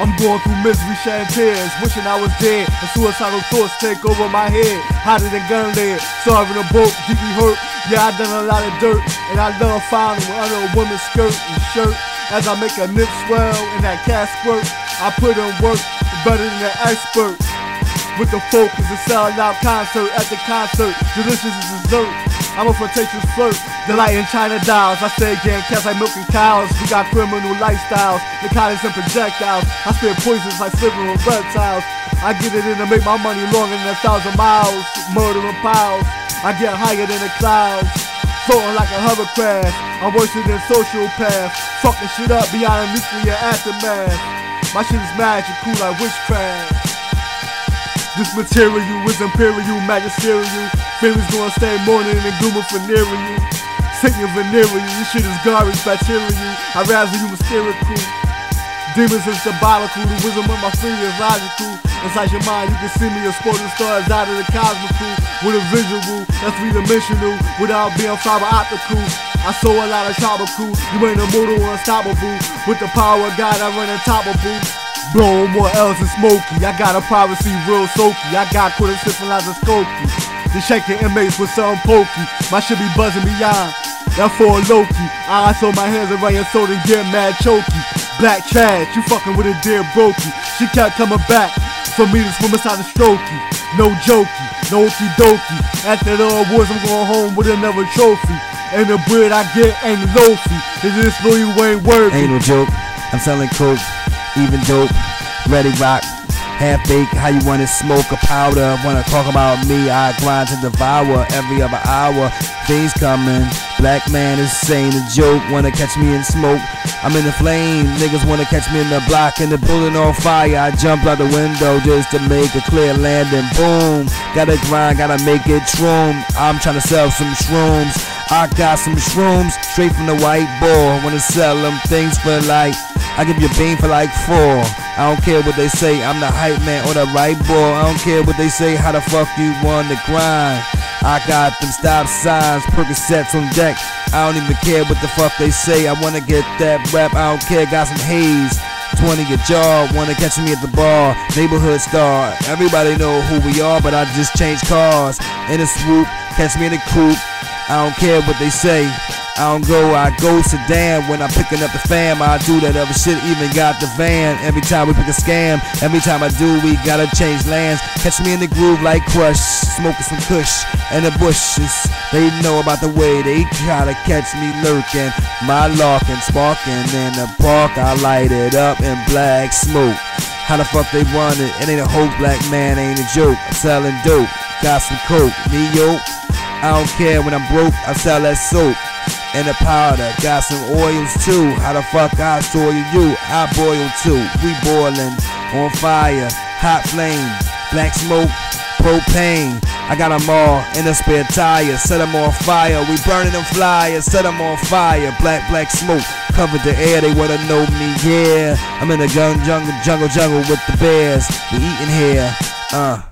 I'm going through misery, shedding tears, wishing I was dead. And suicidal thoughts take over my head, hotter than gun lead. Starving a boat, deeply hurt. Yeah, I done a lot of dirt, and I love finding under a woman's skirt and shirt. As I make a nip swell and that cat squirt, I put in work better than an expert. With the focus and selling out concert at the concert, delicious dessert. I'm a flirtatious flirt, delight in China dolls. I say again, cats like milking cows. We got criminal lifestyles, narcotics and projectiles. I spit poisons like slivering with reptiles. I get it in to make my money longer than a thousand miles. Murdering piles, I get higher than the clouds. Floating like a hovercraft, I'm worse than sociopath. Fucking shit up beyond a nuclear aftermath. My shit is magic, cool like witchcraft. This material is imperial, magisterial. Feelings gonna stay morning and glooming for nearing you. Satan venereal, this shit is garbage, bacterial. I razzle you hysterical. Demons is symbolical, the wisdom of my fear is logical. Inside your mind, you can see me exploding stars out of the cosmical. With a visual, that's three dimensional, without being fiber optical. I saw a lot of tropical, you ain't immortal or unstoppable. With the power of God, I run untoppable. Blowing more L's than Smokey. I got a privacy real soaky. I got quarter syphilizer skokey. The shaking inmates with something pokey. My shit be buzzing beyond. That for Loki. I throw my hands around your throat and get mad chokey. Black trash, you fucking with a dear brokey. She kept coming back for me to swim inside the strokey. No jokey, no okey dokey. After the awards, I'm going home with another trophy. And the bread I get ain't loafy. Just know you ain't worthy. Ain't no joke. I'm selling coke even dope, ready rock, half baked. How you wanna smoke a powder? Wanna talk about me? I grind to devour every other hour. Things coming. Black man is saying a joke. Wanna catch me in smoke? I'm in the flame. Niggas wanna catch me in the block and the building on fire. I jump out the window just to make a clear landing. Boom. Gotta grind, gotta make it shroom. I'm trying to sell some shrooms. I got some shrooms straight from the white boy. Wanna sell them things for like I give you a bean for like four. I don't care what they say, I'm the hype man or the right boy. I don't care what they say, how the fuck you want to grind. I got them stop signs, Percocets on deck. I don't even care what the fuck they say. I wanna get that rap, I don't care. Got some haze. 20 a jar, wanna catch me at the bar. Neighborhood star, everybody know who we are, but I just change cars. In a swoop, catch me in a coupe. I don't care what they say. I don't go, I go sedan when I'm picking up the fam. I do that other shit, even got the van. Every time we pick a scam, every time I do, we gotta change lands. Catch me in the groove like Crush, smoking some Kush in the bushes. They know about the way they try to catch me lurking. My locking, sparking in the park. I light it up in black smoke. How the fuck they run it? It ain't a hoax, black man ain't a joke. I'm selling dope, got some coke, me yo. I don't care when I'm broke, I sell that soap and the powder. Got some oils too. How the fuck I soil you? I boil too. We boiling on fire, hot flame, black smoke, propane. I got them all in a spare tire. Set them on fire. We burning them flyers. Set them on fire. Black, black smoke covered the air. They wanna know me. Yeah, I'm in the jungle, jungle, jungle, jungle with the bears. We eating here. Uh.